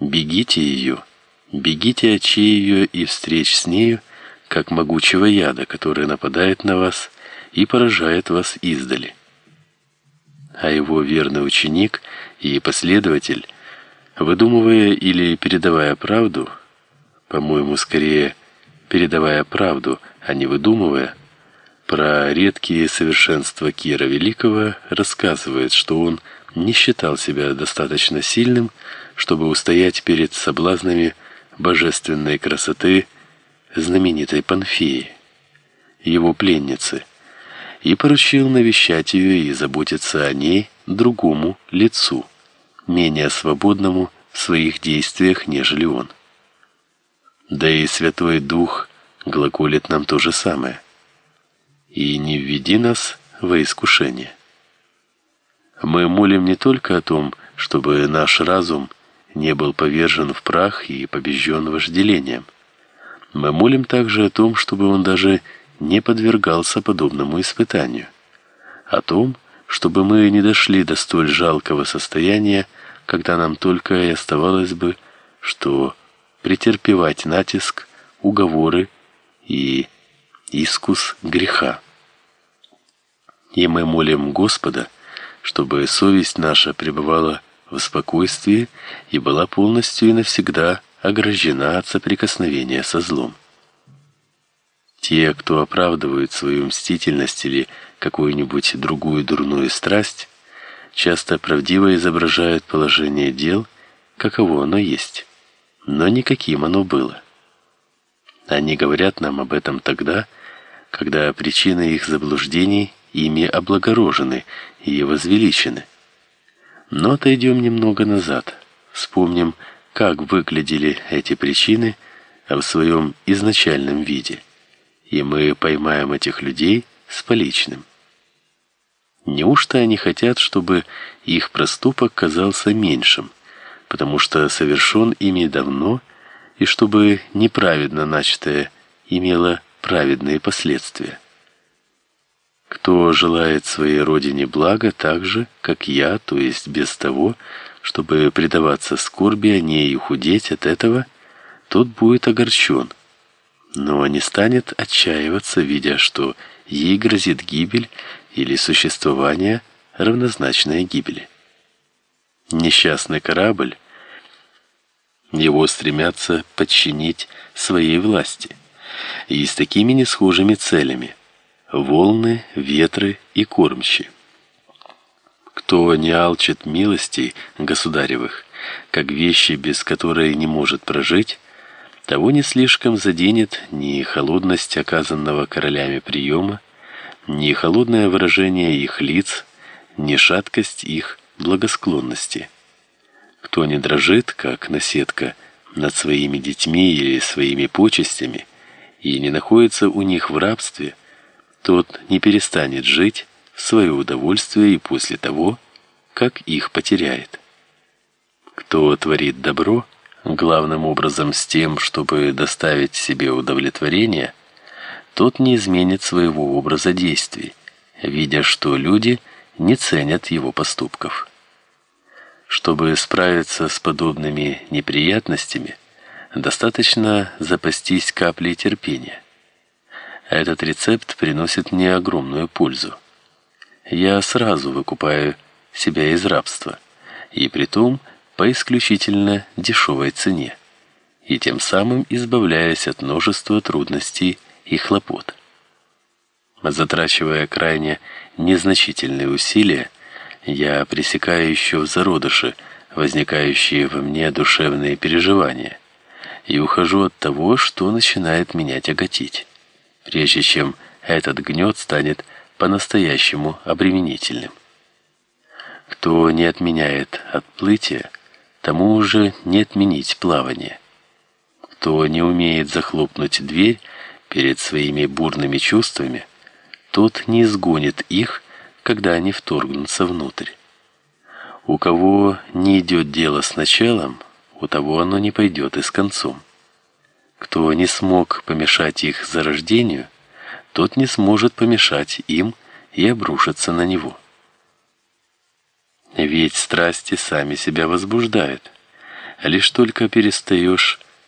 Бегите ее, бегите очей ее и встреч с нею, как могучего яда, который нападает на вас и поражает вас издали. А его верный ученик и последователь, выдумывая или передавая правду, по-моему, скорее передавая правду, а не выдумывая, про редкие совершенства Кира Великого рассказывает, что он не считал себя достаточно сильным, чтобы устоять перед соблазнами божественной красоты знаменитой Панфеи, его пленницы, и поручил навещать ее и заботиться о ней другому лицу, менее свободному в своих действиях, нежели он. Да и Святой Дух глаголит нам то же самое. И не введи нас во искушение. Мы молим не только о том, чтобы наш разум не был повержен в прах и побежден вожделением. Мы молим также о том, чтобы он даже не подвергался подобному испытанию, о том, чтобы мы не дошли до столь жалкого состояния, когда нам только и оставалось бы, что претерпевать натиск, уговоры и искус греха. И мы молим Господа, чтобы совесть наша пребывала в спокойствии и была полностью и навсегда ограждена от соприкосновения со злом. Те, кто оправдывают свою мстительность или какую-нибудь другую дурную страсть, часто правдиво изображают положение дел, каково оно есть, но не каким оно было. Они говорят нам об этом тогда, когда причины их заблуждений ими облагорожены и возвеличены. Но отойдем немного назад, вспомним, как выглядели эти причины в своем изначальном виде, и мы поймаем этих людей с поличным. Неужто они хотят, чтобы их проступок казался меньшим, потому что совершен ими давно, и чтобы неправедно начатое имело праведные последствия? Кто желает своей родине блага так же, как я, то есть без того, чтобы предаваться скорби о ней и худеть от этого, тот будет огорчен, но не станет отчаиваться, видя, что ей грозит гибель или существование равнозначное гибели. Несчастный корабль его стремятся подчинить своей власти и с такими несхожими целями – волны, ветры и кормчи. Кто не алчит милостей государевых, как вещи, без которой не может прожить, того не слишком заденет ни холодность оказанного королями приема, ни холодное выражение их лиц, ни шаткость их благосклонности. Кто не дрожит, как наседка, над своими детьми или своими почестями, и не находится у них в рабстве – тот не перестанет жить в свое удовольствие и после того, как их потеряет. Кто творит добро, главным образом с тем, чтобы доставить себе удовлетворение, тот не изменит своего образа действий, видя, что люди не ценят его поступков. Чтобы справиться с подобными неприятностями, достаточно запастись каплей терпения. Этот рецепт приносит мне огромную пользу. Я сразу выкупаю себя из рабства, и притом по исключительно дешевой цене, и тем самым избавляясь от множества трудностей и хлопот. Затрачивая крайне незначительные усилия, я пресекаю еще в зародыше возникающие во мне душевные переживания и ухожу от того, что начинает меня тяготить прежде чем этот гнет станет по-настоящему обременительным. Кто не отменяет отплытие, тому уже не отменить плавание. Кто не умеет захлопнуть дверь перед своими бурными чувствами, тот не изгонит их, когда они вторгнутся внутрь. У кого не идет дело с началом, у того оно не пойдет и с концом. Кто не смог помешать их зарождению, тот не сможет помешать им и обрушиться на него. Ведь страсти сами себя возбуждают. лишь только перестаешь